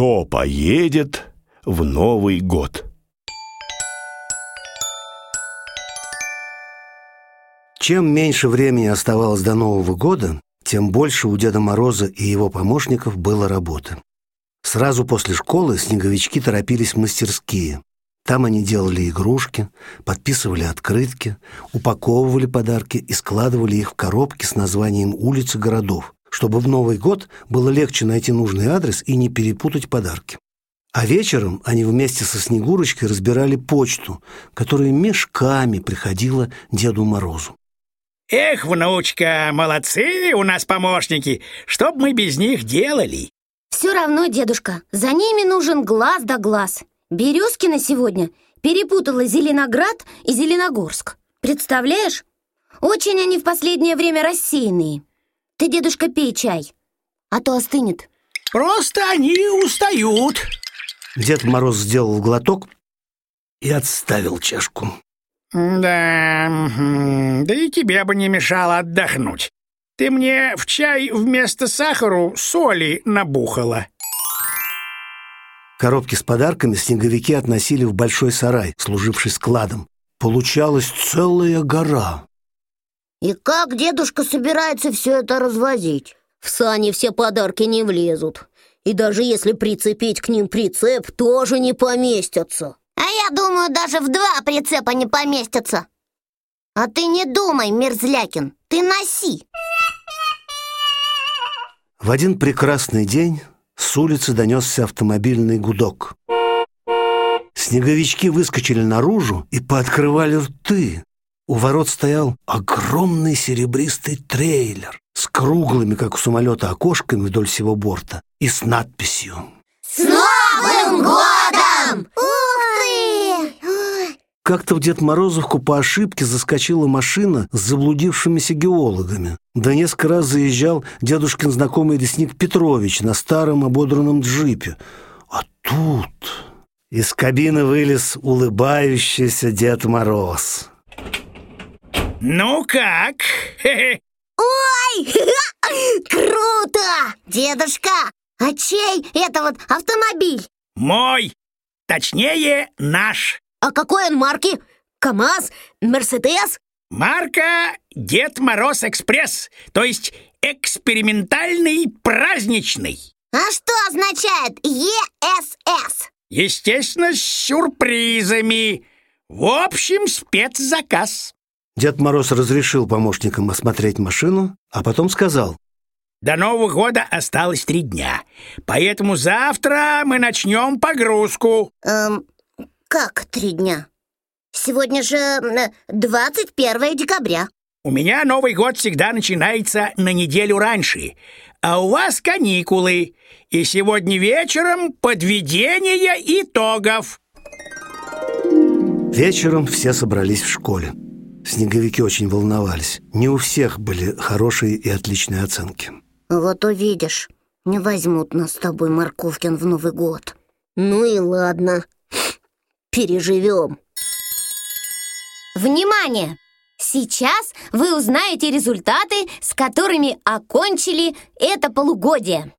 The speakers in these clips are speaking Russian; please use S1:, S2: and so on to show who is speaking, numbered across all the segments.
S1: кто поедет в Новый год.
S2: Чем меньше времени оставалось до Нового года, тем больше у Деда Мороза и его помощников было работы. Сразу после школы снеговички торопились в мастерские. Там они делали игрушки, подписывали открытки, упаковывали подарки и складывали их в коробки с названием улиц и городов, чтобы в Новый год было легче найти нужный адрес и не перепутать подарки. А вечером они вместе со Снегурочкой разбирали почту, которая мешками приходила Деду Морозу.
S3: Эх, внучка, молодцы у нас помощники. Что б мы без них делали?
S4: Все равно, дедушка, за ними нужен глаз да глаз. Березкина сегодня перепутала Зеленоград и Зеленогорск. Представляешь? Очень они в последнее время рассеянные. Ты, дедушка, пей чай, а то остынет.
S3: Просто они устают.
S2: Дед Мороз сделал глоток и отставил чашку.
S3: Да, да и тебе бы не мешало отдохнуть. Ты мне в чай вместо сахару соли набухала.
S2: Коробки с подарками снеговики относили в большой сарай, служивший складом. Получалась целая гора.
S5: И как дедушка собирается все это развозить? В сани все подарки не влезут. И даже если прицепить к ним прицеп, тоже не поместятся.
S6: А я думаю, даже в два прицепа не поместятся. А ты не думай, Мерзлякин, ты носи.
S2: В один прекрасный день с улицы донесся автомобильный гудок. Снеговички выскочили наружу и пооткрывали рты. У ворот стоял огромный серебристый трейлер с круглыми, как у самолета, окошками вдоль всего борта и с надписью
S6: «С Новым годом!»
S2: Как-то в Дед Морозовку по ошибке заскочила машина с заблудившимися геологами. Да несколько раз заезжал дедушкин знакомый лесник Петрович на старом ободранном джипе. А тут из кабины вылез улыбающийся Дед Мороз.
S3: Ну как?
S6: Ой, круто! Дедушка, а чей это вот автомобиль?
S3: Мой, точнее, наш.
S5: А какой он марки? КамАЗ? Мерседес?
S3: Марка Дед Мороз Экспресс, то есть экспериментальный праздничный.
S6: А что означает ЕСС?
S3: Естественно, с сюрпризами. В общем, спецзаказ.
S2: Дед Мороз разрешил помощникам осмотреть машину, а потом сказал.
S3: До Нового года осталось три дня, поэтому завтра мы начнем погрузку.
S6: Эм, как три дня? Сегодня же 21 декабря.
S3: У меня Новый год всегда начинается на неделю раньше, а у вас каникулы. И сегодня вечером подведение итогов.
S2: Вечером все собрались в школе. Снеговики очень волновались. Не у всех были хорошие и отличные оценки.
S5: Вот увидишь, не возьмут нас с тобой, Морковкин, в Новый год. Ну и ладно переживем.
S4: Внимание! Сейчас вы узнаете результаты, с которыми окончили это полугодие.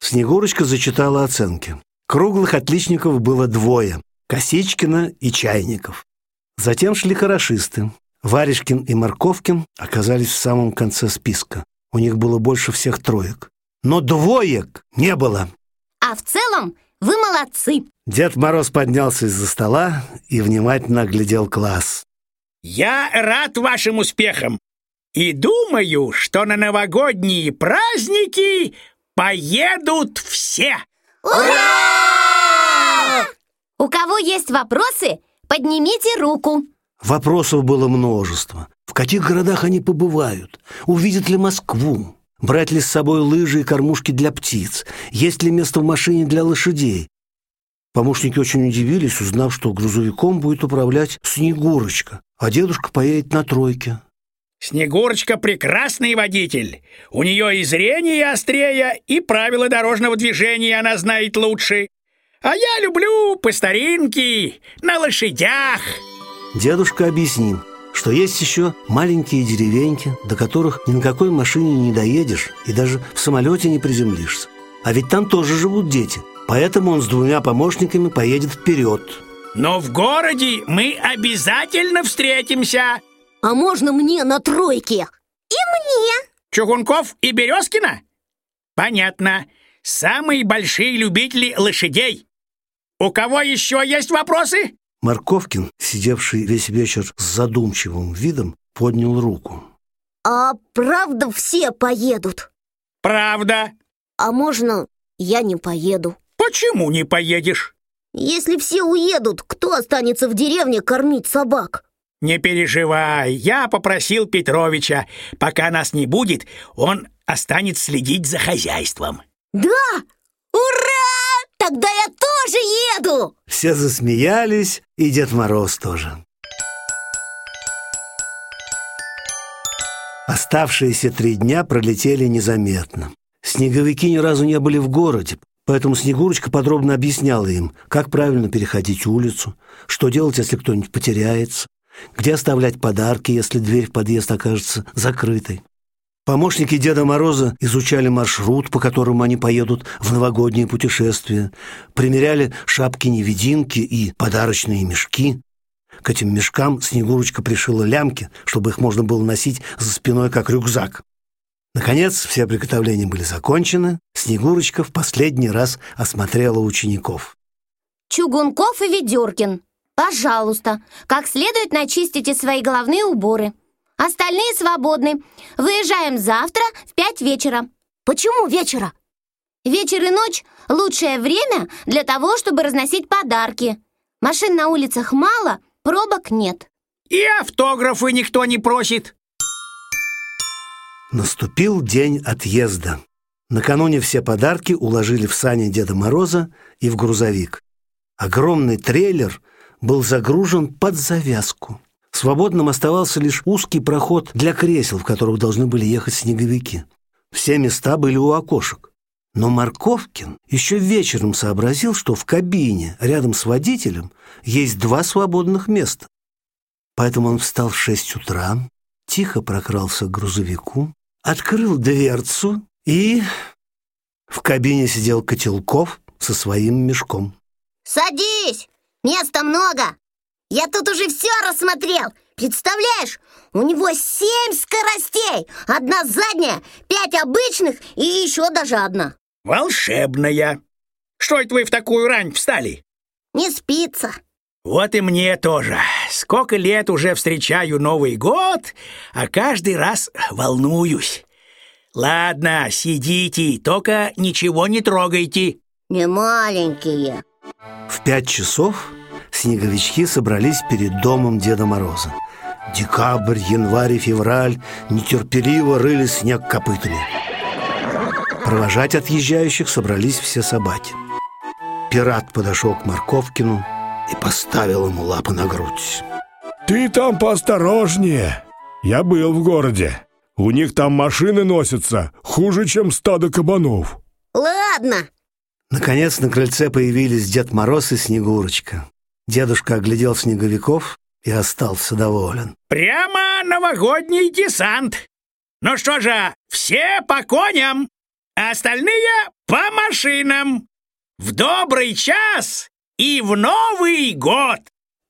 S2: Снегурочка зачитала оценки. Круглых отличников было двое – Косичкина и Чайников. Затем шли хорошисты. Варежкин и Морковкин оказались в самом конце списка. У них было больше всех троек. Но двоек не было.
S4: А в целом вы молодцы.
S2: Дед Мороз поднялся из-за стола и внимательно оглядел класс.
S3: Я рад вашим успехам и думаю, что на новогодние праздники поедут все.
S6: Ура!
S4: У кого есть вопросы, поднимите руку.
S2: Вопросов было множество. В каких городах они побывают? Увидят ли Москву? Брать ли с собой лыжи и кормушки для птиц? Есть ли место в машине для лошадей? Помощники очень удивились, узнав, что грузовиком будет управлять Снегурочка, а дедушка поедет на тройке.
S3: Снегурочка прекрасный водитель. У нее и зрение острее, и правила дорожного движения она знает лучше. А я люблю по старинке, на лошадях.
S2: Дедушка объяснил, что есть еще маленькие деревеньки, до которых ни на какой машине не доедешь и даже в самолете не приземлишься. А ведь там тоже живут дети – Поэтому он с двумя помощниками поедет вперед.
S3: Но в городе мы обязательно встретимся.
S5: А можно мне на тройке?
S3: Чугунков и Березкина? Понятно. Самые большие любители лошадей. У кого еще есть вопросы?
S2: Морковкин, сидевший весь вечер с задумчивым видом, поднял руку.
S5: А правда все поедут?
S3: Правда.
S5: А можно я не поеду?
S3: Почему не поедешь?
S5: Если все уедут, кто останется в деревне кормить собак?
S3: Не переживай, я попросил Петровича. Пока нас не будет, он останется следить за хозяйством.
S5: Да! Ура! Тогда я тоже еду!
S2: Все засмеялись, и Дед Мороз тоже. Оставшиеся три дня пролетели незаметно. Снеговики ни разу не были в городе, поэтому Снегурочка подробно объясняла им, как правильно переходить улицу, что делать, если кто-нибудь потеряется, где оставлять подарки, если дверь в подъезд окажется закрытой. Помощники Деда Мороза изучали маршрут, по которому они поедут в новогоднее путешествие, примеряли шапки-невидимки и подарочные мешки. К этим мешкам Снегурочка пришила лямки, чтобы их можно было носить за спиной, как рюкзак. Наконец, все приготовления были закончены. Снегурочка в последний раз осмотрела учеников.
S4: Чугунков и Ведеркин, пожалуйста, как следует начистите свои головные уборы. Остальные свободны. Выезжаем завтра в пять вечера.
S5: Почему вечера?
S4: Вечер и ночь – лучшее время для того, чтобы разносить подарки. Машин на улицах мало, пробок нет.
S3: И автографы никто не просит.
S2: Наступил день отъезда. Накануне все подарки уложили в сани Деда Мороза и в грузовик. Огромный трейлер был загружен под завязку. Свободным оставался лишь узкий проход для кресел, в которых должны были ехать снеговики. Все места были у окошек. Но Марковкин еще вечером сообразил, что в кабине рядом с водителем есть два свободных места. Поэтому он встал в шесть утра, тихо прокрался к грузовику, открыл дверцу и... В кабине сидел Котелков со своим мешком.
S6: Садись! Места много! Я тут уже все рассмотрел! Представляешь, у него семь скоростей! Одна задняя, пять обычных и еще даже одна.
S3: Волшебная. Что это вы в такую рань встали?
S6: Не спится.
S3: Вот и мне тоже. Сколько лет уже встречаю Новый год, а каждый раз волнуюсь. Ладно, сидите, только ничего не трогайте.
S6: Не маленькие.
S2: В пять часов снеговички собрались перед домом Деда Мороза. Декабрь, январь и февраль нетерпеливо рыли снег копытами. Провожать отъезжающих собрались все собаки. Пират подошел к Марковкину и поставил ему лапы на грудь.
S1: Ты там поосторожнее. Я был в городе. У них там машины носятся хуже, чем стадо кабанов.
S6: Ладно.
S2: Наконец на крыльце появились Дед Мороз и Снегурочка. Дедушка оглядел снеговиков и остался доволен.
S3: Прямо новогодний десант. Ну что же, все по коням, а остальные по машинам. В добрый час и в Новый год.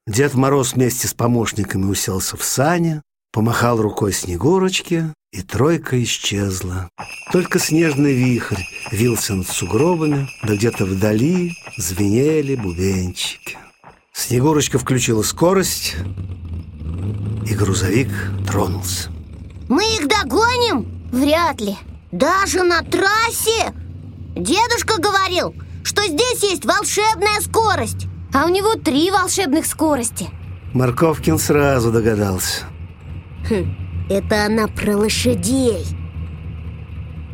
S2: Дед Мороз вместе с помощниками уселся в сане, помахал рукой Снегурочке, и тройка исчезла. Только снежный вихрь вился над сугробами, да где-то вдали звенели бубенчики. Снегурочка включила скорость, и грузовик тронулся.
S6: Мы их догоним? Вряд ли. Даже на трассе? Дедушка говорил, что здесь есть волшебная скорость.
S4: А у него три волшебных скорости.
S2: Марковкин сразу догадался.
S5: Это она про лошадей.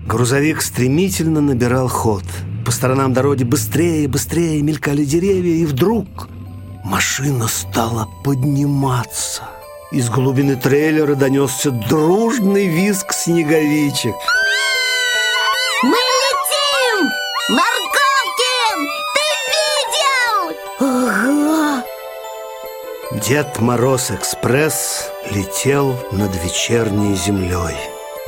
S2: Грузовик стремительно набирал ход. По сторонам дороги быстрее, быстрее мелькали деревья, и вдруг машина стала подниматься. Из глубины трейлера донесся дружный визг снеговичек.
S6: Мы летим! Морковкин, ты видел?
S5: Ага.
S2: Дед Мороз Экспресс летел над вечерней землей.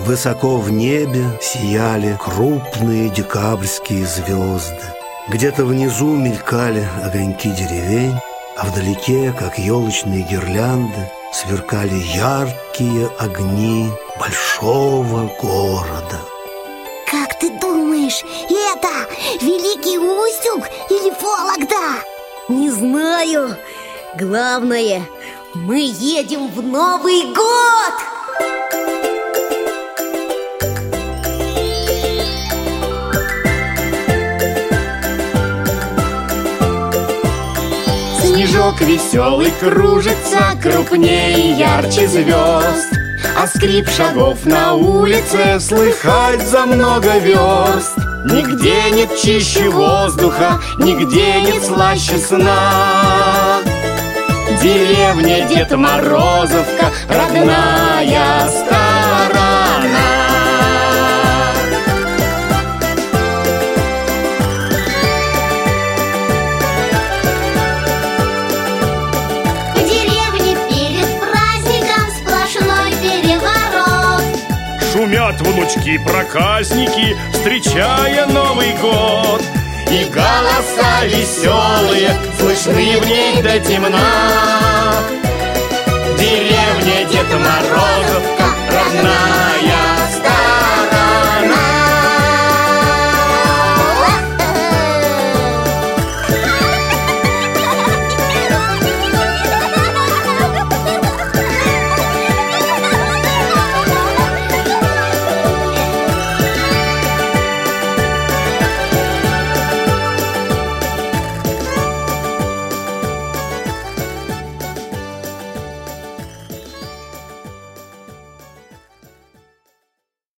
S2: Высоко в небе сияли крупные декабрьские звезды. Где-то внизу мелькали огоньки деревень, а вдалеке, как елочные гирлянды, сверкали яркие огни большого города.
S6: Как ты думаешь, это Великий Устюг или Вологда?
S5: Не знаю. Главное, мы едем в Новый год!
S7: Снежок веселый кружится крупнее и ярче звезд. А скрип шагов на улице слыхать за много верст. Нигде нет чище воздуха, нигде нет слаще сна. Деревня Дед Морозовка, родная сторона
S1: Шумят внучки-проказники, встречая Новый год.
S7: И голоса веселые слышны в ней до темна Деревня Дед Морозовка, родная